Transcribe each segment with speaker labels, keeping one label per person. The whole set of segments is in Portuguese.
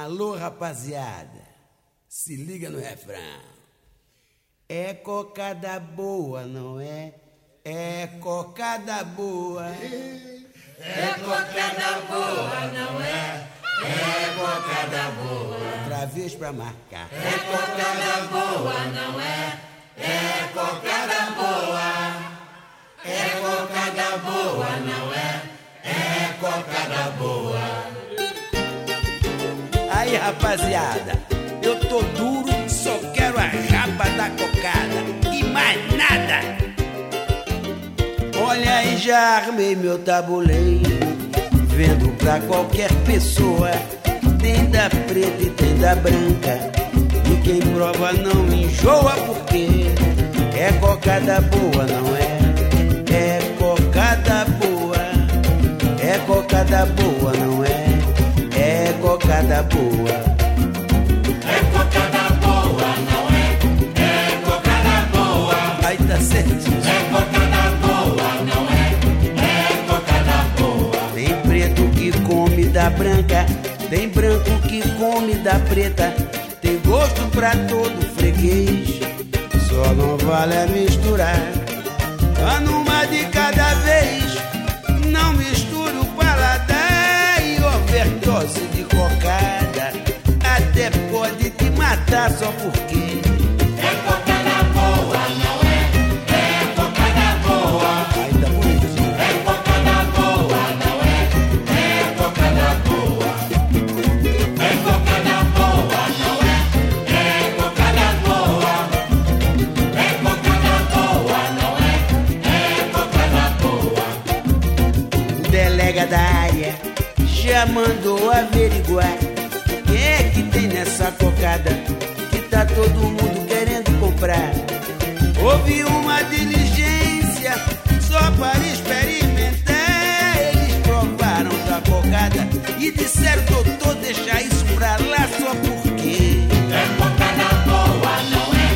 Speaker 1: Alô, rapaziada, se liga no refrão. É cocada boa, não é? É cocada boa.
Speaker 2: É cocada boa, não é? É cocada boa.
Speaker 1: Outra vez pra marcar.
Speaker 2: É cocada
Speaker 1: Aí, rapaziada, eu tô duro, só quero a rapa da cocada e mais nada. Olha aí, já armei meu tabuleiro, vendo pra qualquer pessoa. Tem da preta e tem da branca, e quem prova não enjoa porque é cocada boa, não é? É cocada boa, é cocada boa, não? É cocada boa.
Speaker 2: É cocada boa, não é? É cocada boa.
Speaker 1: Aí tá certinho.
Speaker 2: É cocada boa, não é? É cocada boa.
Speaker 1: Tem preto que come da branca, tem branco que come da preta. Tem gosto pra todo freguês, só não vale a misturar. Vá numa pode te matar só porque
Speaker 2: É cocada boa, não é? É cocada boa.
Speaker 1: aí tá bonitinho.
Speaker 2: É cocada boa, não é? É cocada boa. É cocada boa, não é? É cocada boa. É cocada boa, não é? É cocada boa.
Speaker 1: O delega da área já mandou averiguar nessa cocada que tá todo mundo querendo comprar. Houve uma diligência só para experimentar. Eles provaram da cocada e disseram, doutor, deixa isso pra lá só porque.
Speaker 2: É cocada boa, não é?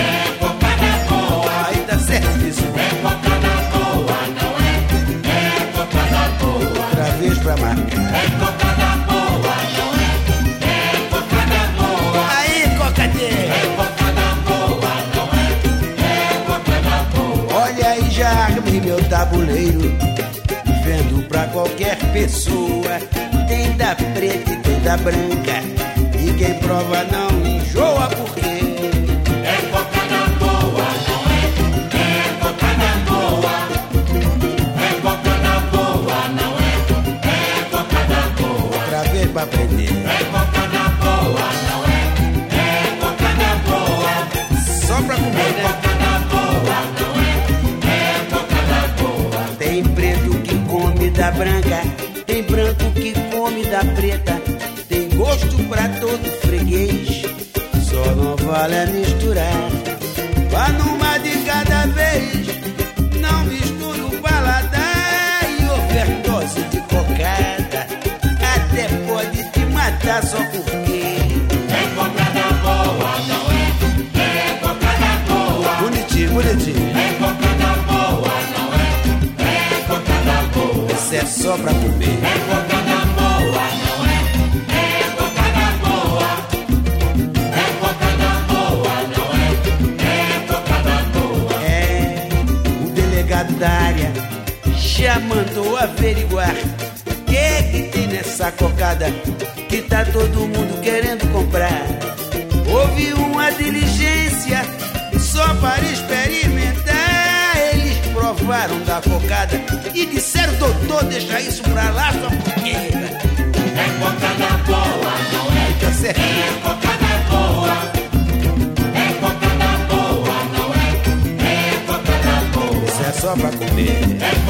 Speaker 2: É cocada boa.
Speaker 1: Aí tá certíssimo.
Speaker 2: É cocada boa, não é? É cocada boa.
Speaker 1: Outra vez pra marcar.
Speaker 2: É cocada
Speaker 1: armei meu tabuleiro, vendo pra qualquer pessoa. Tem da preta e tem da branca, e quem prova não enjoa tem branco que come da preta. Tem gosto pra todo freguês, só não vale a misturar. Vá numa de cada vez, não misture o paladar e overdose de cocada. Até pode te matar só porque.
Speaker 2: É cocada boa, não é? É cocada boa.
Speaker 1: Bonitinho, bonitinho. Só pra comer.
Speaker 2: É cocada boa, não é? É cocada boa. É cocada boa, não é? É cocada boa.
Speaker 1: É, o delegado da área já mandou averiguar o que, é que tem nessa cocada que tá todo mundo querendo comprar. Houve uma diligência só para experimentar. Eles provaram da cocada e disseram, doutor, deixa isso pra lá só porque.
Speaker 2: É cocada boa, não é?
Speaker 1: Tá certo?
Speaker 2: É cocada boa. É cocada boa, não é? É cocada boa.
Speaker 1: Isso é só pra comer.
Speaker 2: É